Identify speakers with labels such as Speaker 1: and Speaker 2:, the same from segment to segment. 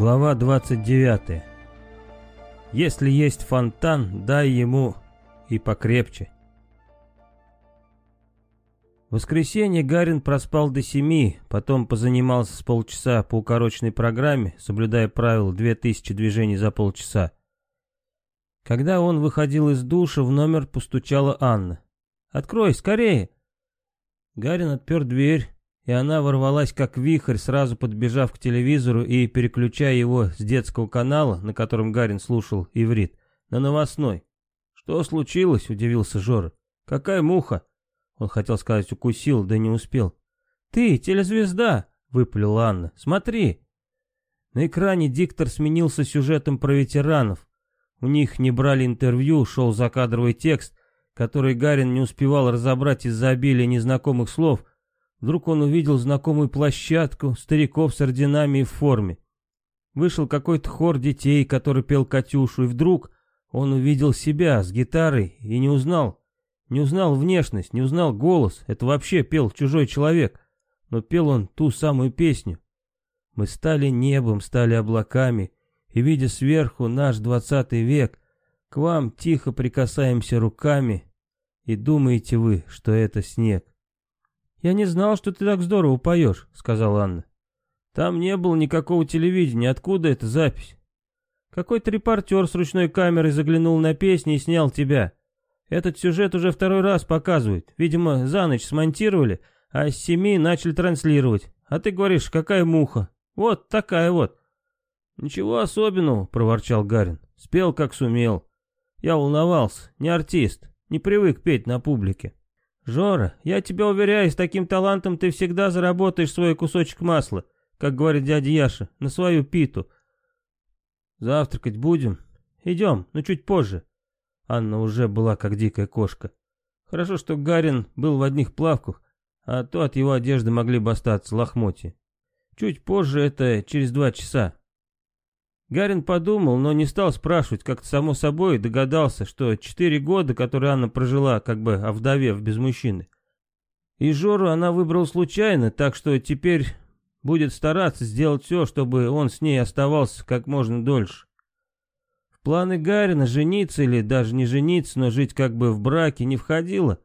Speaker 1: Глава 29. Если есть фонтан, дай ему и покрепче. В воскресенье Гарин проспал до семи, потом позанимался с полчаса по укороченной программе, соблюдая правило 2000 движений за полчаса. Когда он выходил из душа, в номер постучала Анна. «Открой, скорее!» Гарин отпер дверь, и она ворвалась как вихрь, сразу подбежав к телевизору и переключая его с детского канала, на котором Гарин слушал иврит, на новостной. «Что случилось?» — удивился Жора. «Какая муха?» Он хотел сказать «укусил», да не успел. «Ты, телезвезда!» — выпалила Анна. «Смотри!» На экране диктор сменился сюжетом про ветеранов. У них не брали интервью, шел закадровый текст, который Гарин не успевал разобрать из-за обилия незнакомых слов, Вдруг он увидел знакомую площадку, стариков с орденами и в форме. Вышел какой-то хор детей, который пел Катюшу, и вдруг он увидел себя с гитарой и не узнал. Не узнал внешность, не узнал голос. Это вообще пел чужой человек. Но пел он ту самую песню. Мы стали небом, стали облаками, и, видя сверху наш двадцатый век, к вам тихо прикасаемся руками, и думаете вы, что это снег. «Я не знал, что ты так здорово поешь», — сказала Анна. «Там не было никакого телевидения. Откуда эта запись?» «Какой-то репортер с ручной камерой заглянул на песни и снял тебя. Этот сюжет уже второй раз показывают. Видимо, за ночь смонтировали, а с семи начали транслировать. А ты говоришь, какая муха. Вот такая вот». «Ничего особенного», — проворчал Гарин. «Спел, как сумел. Я волновался. Не артист. Не привык петь на публике». «Жора, я тебя уверяю, с таким талантом ты всегда заработаешь свой кусочек масла, как говорит дядя Яша, на свою питу. Завтракать будем? Идем, но чуть позже». Анна уже была как дикая кошка. Хорошо, что Гарин был в одних плавках, а то от его одежды могли бы остаться лохмотья. Чуть позже это через два часа. Гарин подумал, но не стал спрашивать, как-то само собой догадался, что четыре года, которые Анна прожила, как бы овдовев без мужчины. И Жору она выбрала случайно, так что теперь будет стараться сделать все, чтобы он с ней оставался как можно дольше. В планы Гарина жениться или даже не жениться, но жить как бы в браке не входило.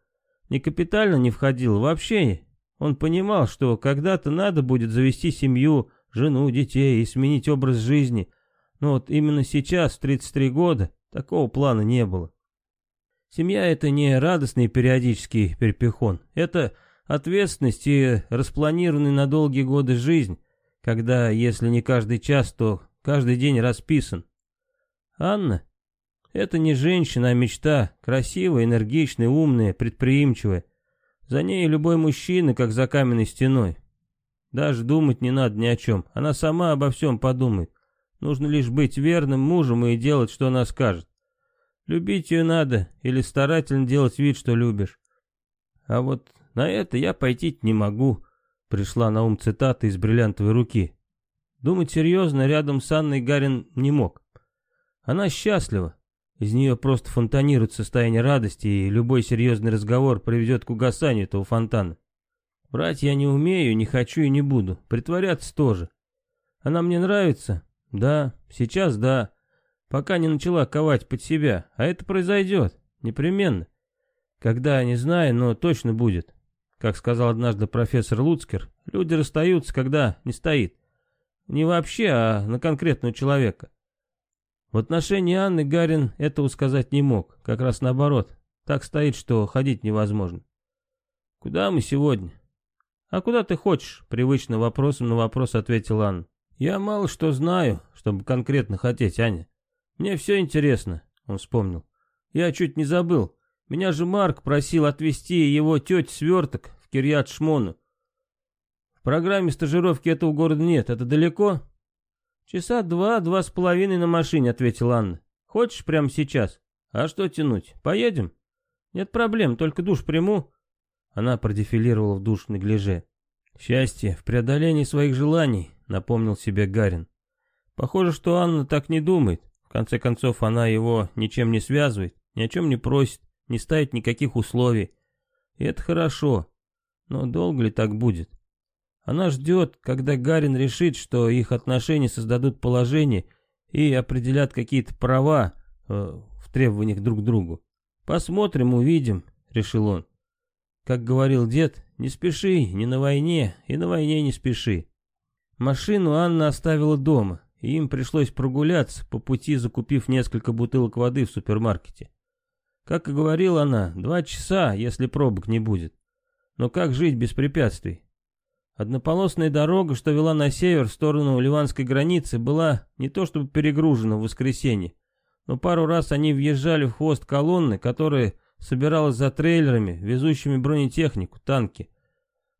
Speaker 1: Не капитально не входило, вообще. Он понимал, что когда-то надо будет завести семью, жену, детей и сменить образ жизни, но вот именно сейчас, в 33 года, такого плана не было. Семья — это не радостный периодический перепихон. Это ответственность и распланированный на долгие годы жизнь, когда, если не каждый час, то каждый день расписан. Анна — это не женщина, а мечта, красивая, энергичная, умная, предприимчивая. За ней любой мужчина, как за каменной стеной. Даже думать не надо ни о чем, она сама обо всем подумает. Нужно лишь быть верным мужем и делать, что она скажет. Любить ее надо или старательно делать вид, что любишь. А вот на это я пойти не могу, пришла на ум цитата из бриллиантовой руки. Думать серьезно рядом с Анной Гарин не мог. Она счастлива. Из нее просто фонтанирует состояние радости, и любой серьезный разговор приведет к угасанию этого фонтана. Врать я не умею, не хочу и не буду. Притворяться тоже. Она мне нравится, да, сейчас да. Пока не начала ковать под себя. А это произойдет. Непременно. Когда, не знаю, но точно будет. Как сказал однажды профессор Луцкер, люди расстаются, когда не стоит. Не вообще, а на конкретного человека. В отношении Анны Гарин этого сказать не мог. Как раз наоборот. Так стоит, что ходить невозможно. «Куда мы сегодня?» «А куда ты хочешь?» Привычно вопросом на вопрос ответил Анна. «Я мало что знаю, чтобы конкретно хотеть, Аня. Мне все интересно», — он вспомнил. «Я чуть не забыл. Меня же Марк просил отвезти его теть сверток в Кирьят Шмону. В программе стажировки этого города нет. Это далеко?» «Часа два, два с половиной на машине», — ответила Анна. «Хочешь прямо сейчас? А что тянуть? Поедем?» «Нет проблем, только душ приму». Она продефилировала в душ неглиже. Счастье в преодолении своих желаний, напомнил себе Гарин. Похоже, что Анна так не думает. В конце концов, она его ничем не связывает, ни о чем не просит, не ставит никаких условий. И это хорошо. Но долго ли так будет? Она ждет, когда Гарин решит, что их отношения создадут положение и определят какие-то права э, в требованиях друг к другу. Посмотрим, увидим, решил он. Как говорил дед, не спеши, не на войне, и на войне не спеши. Машину Анна оставила дома, и им пришлось прогуляться, по пути закупив несколько бутылок воды в супермаркете. Как и говорила она, два часа, если пробок не будет. Но как жить без препятствий? Однополосная дорога, что вела на север в сторону ливанской границы, была не то чтобы перегружена в воскресенье, но пару раз они въезжали в хвост колонны, которая собиралась за трейлерами, везущими бронетехнику, танки.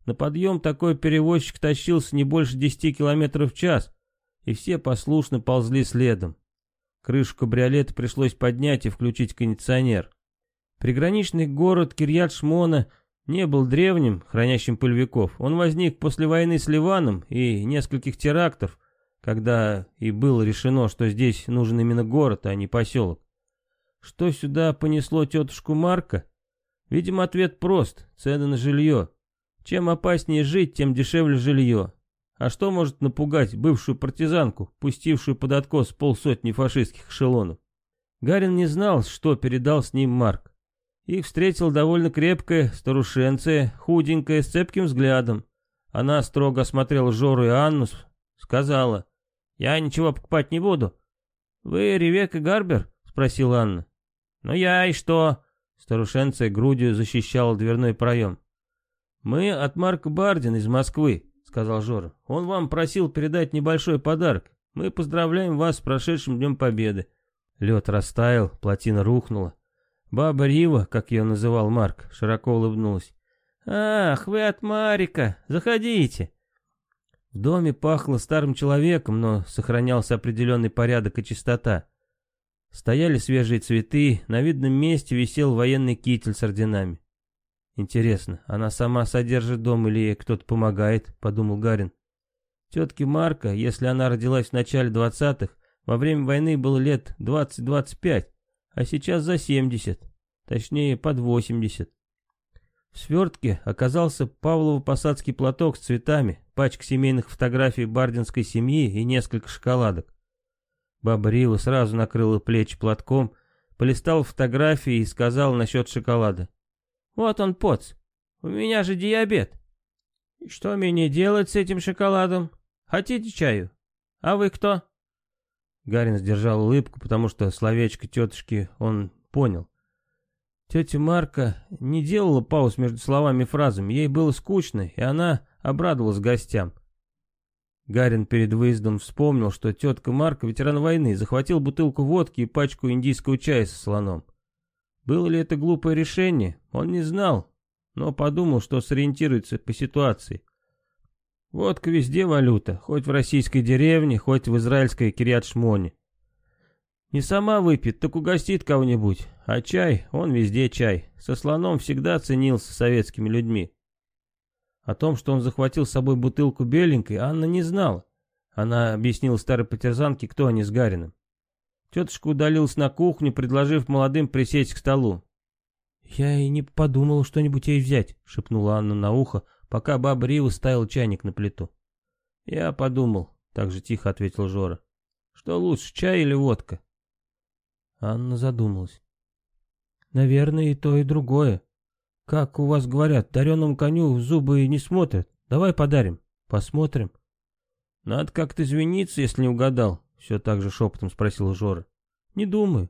Speaker 1: На подъем такой перевозчик тащился не больше 10 км в час, и все послушно ползли следом. Крышу кабриолета пришлось поднять и включить кондиционер. Приграничный город Кирьят-Шмона не был древним, хранящим пыльвиков. Он возник после войны с Ливаном и нескольких терактов, когда и было решено, что здесь нужен именно город, а не поселок. Что сюда понесло тетушку Марка? Видимо, ответ прост – цены на жилье. Чем опаснее жить, тем дешевле жилье. А что может напугать бывшую партизанку, пустившую под откос полсотни фашистских эшелонов? Гарин не знал, что передал с ним Марк. Их встретил довольно крепкая старушенция, худенькая, с цепким взглядом. Она строго осмотрела Жору и Анну, сказала, «Я ничего покупать не буду». «Вы Ревека Гарбер?» — спросила Анна. «Ну я и что?» — старушенция грудью защищала дверной проем. «Мы от Марка Бардина из Москвы», — сказал Жора. «Он вам просил передать небольшой подарок. Мы поздравляем вас с прошедшим Днем Победы». Лед растаял, плотина рухнула. Баба Рива, как ее называл Марк, широко улыбнулась. «Ах, вы от Марика! Заходите!» В доме пахло старым человеком, но сохранялся определенный порядок и чистота. Стояли свежие цветы, на видном месте висел военный китель с орденами. «Интересно, она сама содержит дом или ей кто-то помогает?» — подумал Гарин. Тетке Марка, если она родилась в начале двадцатых, во время войны было лет двадцать-двадцать пять а сейчас за 70, точнее под 80. В свертке оказался Павлово-посадский платок с цветами, пачка семейных фотографий бардинской семьи и несколько шоколадок. Баба Рила сразу накрыла плечи платком, полистал фотографии и сказал насчет шоколада. «Вот он, поц, у меня же диабет. Что мне делать с этим шоколадом? Хотите чаю? А вы кто?» Гарин сдержал улыбку, потому что словечко тетушки он понял. Тетя Марка не делала пауз между словами и фразами, ей было скучно, и она обрадовалась гостям. Гарин перед выездом вспомнил, что тетка Марка, ветеран войны, захватил бутылку водки и пачку индийского чая со слоном. Было ли это глупое решение, он не знал, но подумал, что сориентируется по ситуации. Водка везде валюта, хоть в российской деревне, хоть в израильской Кириат-Шмоне. Не сама выпьет, так угостит кого-нибудь. А чай, он везде чай. Со слоном всегда ценился советскими людьми. О том, что он захватил с собой бутылку беленькой, Анна не знала. Она объяснила старой патерзанке, кто они с Гарином. Тетушка удалилась на кухню, предложив молодым присесть к столу. «Я и не подумала что-нибудь ей взять», — шепнула Анна на ухо, пока баба Рива ставила чайник на плиту. «Я подумал», — так же тихо ответил Жора. «Что лучше, чай или водка?» Анна задумалась. «Наверное, и то, и другое. Как у вас говорят, дареному коню в зубы не смотрят. Давай подарим, посмотрим». «Надо как-то извиниться, если не угадал», — все так же шепотом спросил Жора. «Не думаю».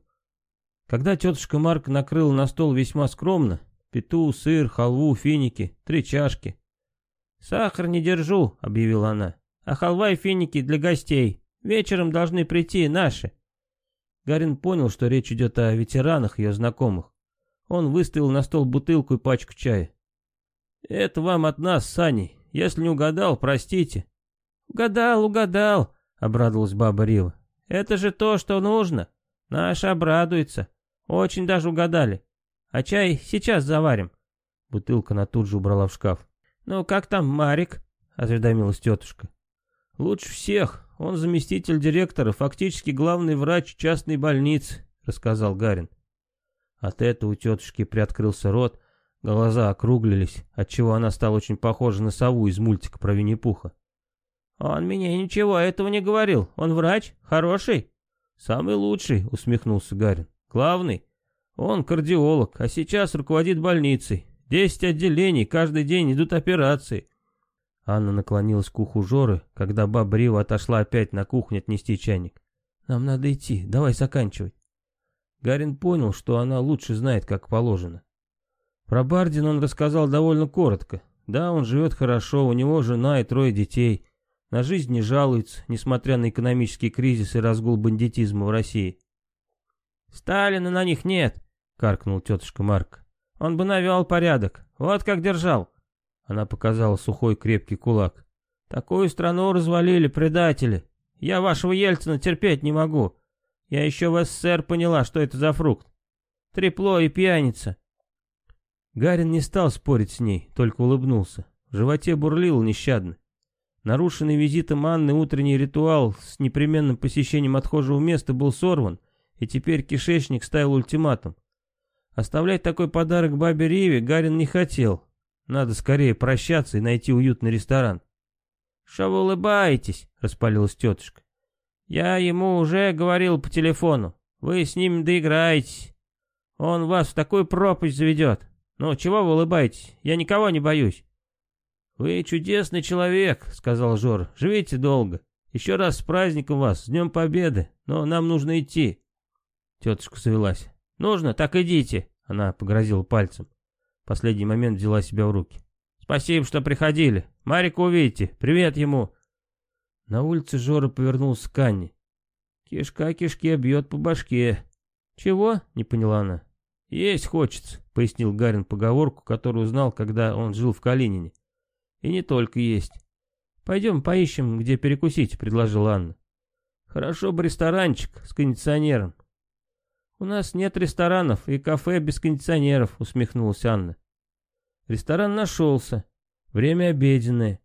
Speaker 1: Когда тетушка Марка накрыла на стол весьма скромно, пету, сыр, халву, финики, три чашки, «Сахар не держу», — объявила она. «А халва и финики для гостей. Вечером должны прийти наши». Гарин понял, что речь идет о ветеранах, ее знакомых. Он выставил на стол бутылку и пачку чая. «Это вам от нас, Сани. Если не угадал, простите». «Угадал, угадал», — обрадовалась баба Рива. «Это же то, что нужно. Наш обрадуется. Очень даже угадали. А чай сейчас заварим». Бутылка она тут же убрала в шкаф. «Ну, как там Марик?» — осведомилась тетушка. «Лучше всех. Он заместитель директора, фактически главный врач частной больницы», — рассказал Гарин. От этого у тетушки приоткрылся рот. Глаза округлились, отчего она стала очень похожа на сову из мультика про Винни-Пуха.
Speaker 2: «Он мне ничего этого не говорил. Он врач? Хороший?»
Speaker 1: «Самый лучший», — усмехнулся Гарин. «Главный. Он кардиолог, а сейчас руководит больницей. Десять отделений, каждый день идут операции». Анна наклонилась к уху Жоры, когда баба Рива отошла опять на кухню отнести чайник. «Нам надо идти, давай заканчивать». Гарин понял, что она лучше знает, как положено. Про Бардина он рассказал довольно коротко. Да, он живет хорошо, у него жена и трое детей. На жизнь не жалуется, несмотря на экономический кризис и разгул бандитизма в России.
Speaker 2: «Сталина на них нет», — каркнул тетушка Марк. «Он бы навел порядок. Вот как держал».
Speaker 1: Она показала сухой крепкий кулак.
Speaker 2: «Такую страну развалили предатели. Я вашего Ельцина терпеть не могу. Я еще в СССР поняла, что это за фрукт. Трепло и пьяница».
Speaker 1: Гарин не стал спорить с ней, только улыбнулся. В животе бурлил нещадно. Нарушенный визитом Анны утренний ритуал с непременным посещением отхожего места был сорван, и теперь кишечник ставил ультиматум. Оставлять такой подарок бабе Риве Гарин не хотел. Надо скорее прощаться и найти уютный ресторан.
Speaker 2: «Что вы улыбаетесь?» — распалилась тетушка. «Я ему уже говорил по телефону. Вы с ним доиграетесь. Он вас в такую пропасть заведет. Ну, чего вы улыбаетесь? Я никого не боюсь». «Вы чудесный человек», — сказал Жор. «Живите долго. Еще раз с праздником вас, с Днем Победы. Но нам нужно идти». Тетушка завелась. «Нужно, так идите», — она погрозила пальцем. В последний момент взяла себя в руки. «Спасибо, что приходили. Марика увидите. Привет ему». На улице Жора повернулся к Анне. «Кишка кишке бьет по башке». «Чего?» — не поняла она. «Есть хочется», — пояснил Гарин поговорку, которую узнал, когда он жил в Калинине. «И не только есть. Пойдем поищем, где перекусить», — предложила Анна. «Хорошо бы ресторанчик с кондиционером. «У нас нет ресторанов и кафе без кондиционеров», — усмехнулась Анна. Ресторан нашелся. Время обеденное.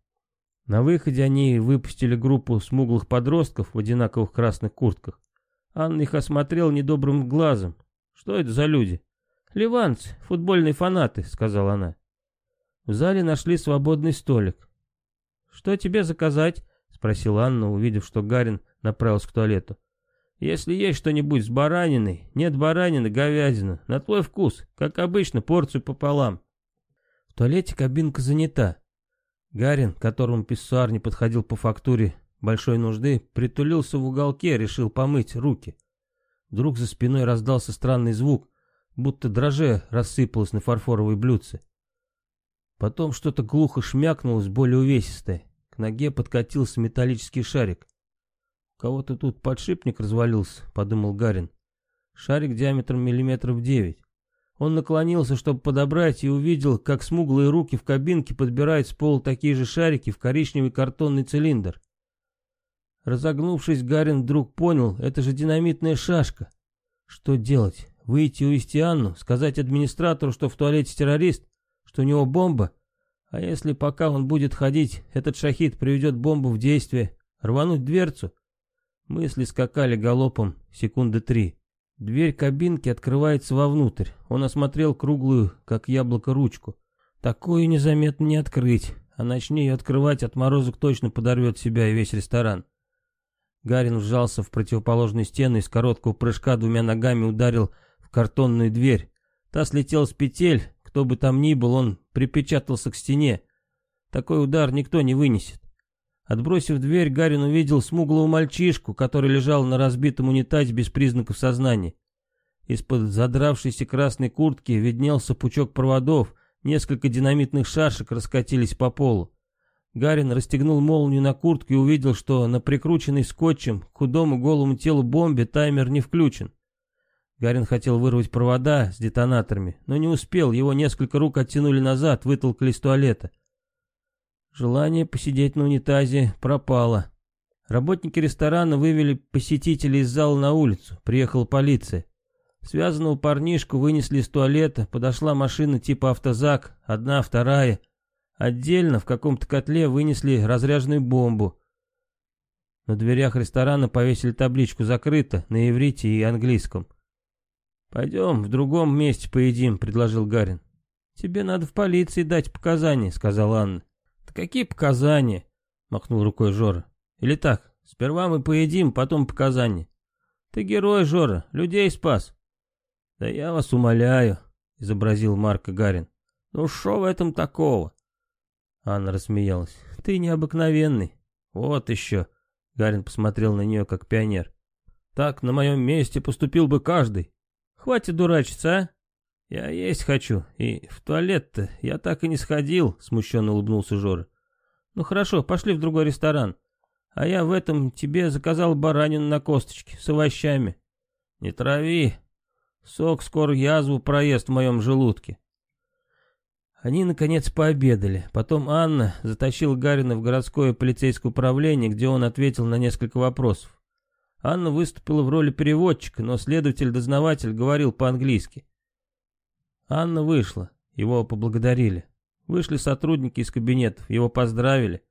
Speaker 2: На выходе они выпустили группу смуглых подростков в одинаковых красных куртках. Анна их осмотрела недобрым глазом. «Что это за люди?» «Ливанцы, футбольные фанаты», — сказала она. В зале нашли свободный столик. «Что тебе заказать?» — спросила Анна, увидев, что Гарин направился к туалету. Если есть что-нибудь с бараниной, нет баранины, говядина. На твой вкус, как обычно, порцию пополам. В туалете кабинка занята. Гарин, которому писсуар не подходил по фактуре большой нужды, притулился в уголке, решил помыть руки. Вдруг за спиной раздался странный звук, будто дроже рассыпалось на фарфоровой блюдце. Потом что-то глухо шмякнулось, более увесистое. К ноге подкатился металлический шарик. «Кого-то тут подшипник развалился», — подумал Гарин. Шарик диаметром миллиметров девять. Он наклонился, чтобы подобрать, и увидел, как смуглые руки в кабинке подбирают с пола такие же шарики в коричневый картонный цилиндр. Разогнувшись, Гарин вдруг понял, это же динамитная шашка. Что делать? Выйти увести Анну, сказать администратору, что в туалете террорист, что у него бомба? А если пока он будет ходить, этот шахид приведет бомбу в действие, рвануть дверцу? Мысли скакали галопом секунды три. Дверь кабинки открывается вовнутрь. Он осмотрел круглую, как яблоко, ручку. Такую незаметно не открыть, а начни ее открывать, отморозок точно подорвет себя и весь ресторан. Гарин вжался в противоположную стену и с короткого прыжка двумя ногами ударил в картонную дверь. Та слетела с петель, кто бы там ни был, он припечатался к стене. Такой удар никто не вынесет. Отбросив дверь, Гарин увидел смуглого мальчишку, который лежал на разбитом унитазе без признаков сознания. Из-под задравшейся красной куртки виднелся пучок проводов, несколько динамитных шашек раскатились по полу. Гарин расстегнул молнию на куртке и увидел, что на прикрученной скотчем к худому голому телу бомбе таймер не включен. Гарин хотел вырвать провода с детонаторами, но не успел, его несколько рук оттянули назад, вытолкали из туалета. Желание посидеть на унитазе пропало. Работники ресторана вывели посетителей из зала на улицу. Приехала полиция. Связанного парнишку вынесли из туалета, подошла машина типа автозак, одна, вторая. Отдельно в каком-то котле вынесли разряженную бомбу. На дверях ресторана повесили табличку «Закрыто» на иврите и английском. «Пойдем в другом месте поедим», — предложил Гарин. «Тебе надо в полиции дать показания», — сказала Анна. «Да какие показания?» — махнул рукой Жора. «Или так, сперва мы поедим, потом показания». «Ты герой, Жора, людей спас». «Да я вас умоляю», — изобразил Марко Гарин. «Ну что в этом такого?» Анна рассмеялась. «Ты необыкновенный». «Вот еще», — Гарин посмотрел на нее как пионер. «Так на моем месте поступил бы каждый. Хватит дурачиться, а? Я есть хочу, и в туалет-то я так и не сходил», — смущенно улыбнулся Жора. «Ну хорошо, пошли в другой ресторан. А я в этом тебе заказал баранину на косточке с овощами. Не трави. Сок скоро язву проест в моем желудке. Они, наконец, пообедали. Потом Анна затащила Гарина в городское полицейское управление, где он ответил на несколько вопросов. Анна выступила в роли переводчика, но следователь-дознаватель говорил по-английски. Анна вышла, его поблагодарили. Вышли сотрудники из кабинетов, его поздравили.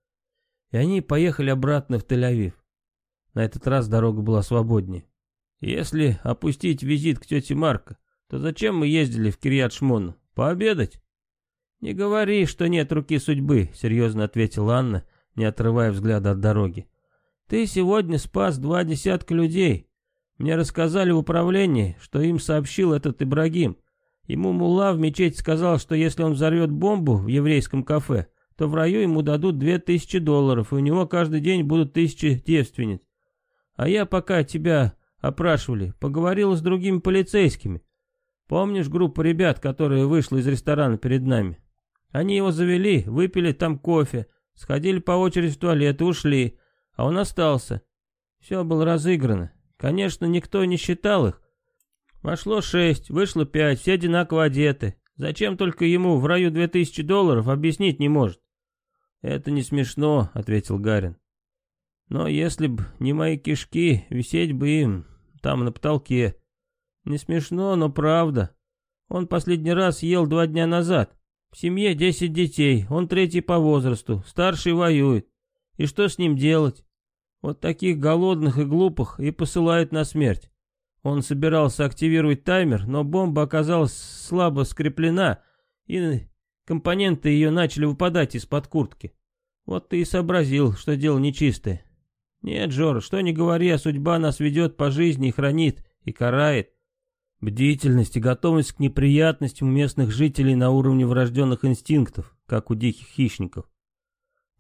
Speaker 2: И они поехали обратно в Тель-Авив. На этот раз дорога была свободнее. Если опустить визит к тете Марко, то зачем мы ездили в Кирьят-Шмону? Пообедать? Не говори, что нет руки судьбы, серьезно ответила Анна, не отрывая взгляда от дороги. Ты сегодня спас два десятка людей. Мне рассказали в управлении, что им сообщил этот Ибрагим. Ему мулла в мечеть сказал, что если он взорвет бомбу в еврейском кафе, то в раю ему дадут две тысячи долларов, и у него каждый день будут тысячи девственниц. А я пока тебя опрашивали, поговорила с другими полицейскими. Помнишь группу ребят, которая вышла из ресторана перед нами? Они его завели, выпили там кофе, сходили по очереди в туалет и ушли, а он остался. Все было разыграно. Конечно, никто не считал их. Вошло шесть, вышло пять, все одинаково одеты. Зачем только ему в раю две тысячи долларов, объяснить не может. «Это не смешно», — ответил Гарин. «Но если б не мои кишки, висеть бы им там на потолке. Не смешно, но правда. Он последний раз ел два дня назад. В семье десять детей, он третий по возрасту, старший воюет. И что с ним делать? Вот таких голодных и глупых и посылают на смерть. Он собирался активировать таймер, но бомба оказалась слабо скреплена, и Компоненты ее начали выпадать из-под куртки. Вот ты и сообразил, что дело нечистое. Нет, Жора, что не говори, а судьба нас ведет по жизни и хранит, и карает. Бдительность и готовность к неприятностям местных жителей на уровне врожденных инстинктов, как у диких хищников.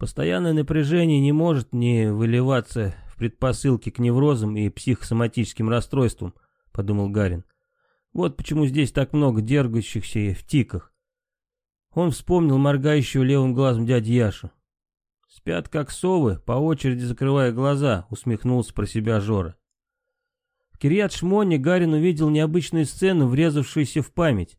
Speaker 2: Постоянное напряжение не может не выливаться в предпосылки к неврозам и психосоматическим расстройствам, подумал Гарин. Вот почему здесь так много дергающихся в тиках. Он вспомнил моргающего левым глазом дядю Яшу. «Спят как совы, по очереди закрывая глаза», — усмехнулся про себя Жора. В Кирьят-Шмоне Гарин увидел необычную сцену, врезавшуюся в память.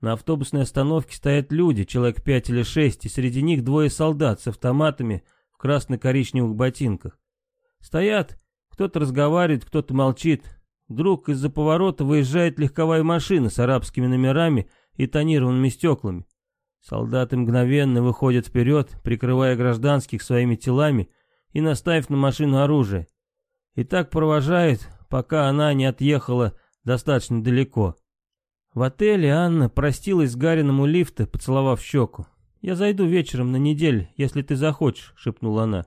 Speaker 2: На автобусной остановке стоят люди, человек пять или шесть, и среди них двое солдат с автоматами в красно-коричневых ботинках. Стоят, кто-то разговаривает, кто-то молчит. Вдруг из-за поворота выезжает легковая машина с арабскими номерами и тонированными стеклами. Солдаты мгновенно выходят вперед, прикрывая гражданских своими телами и наставив на машину оружие. И так провожают, пока она не отъехала достаточно далеко. В отеле Анна простилась с Гарином у лифта, поцеловав щеку. «Я зайду вечером на неделю, если ты захочешь», — шепнула она.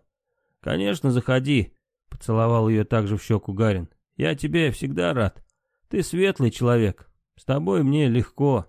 Speaker 2: «Конечно, заходи», — поцеловал ее также в щеку Гарин. «Я тебе всегда рад. Ты светлый человек. С тобой мне легко».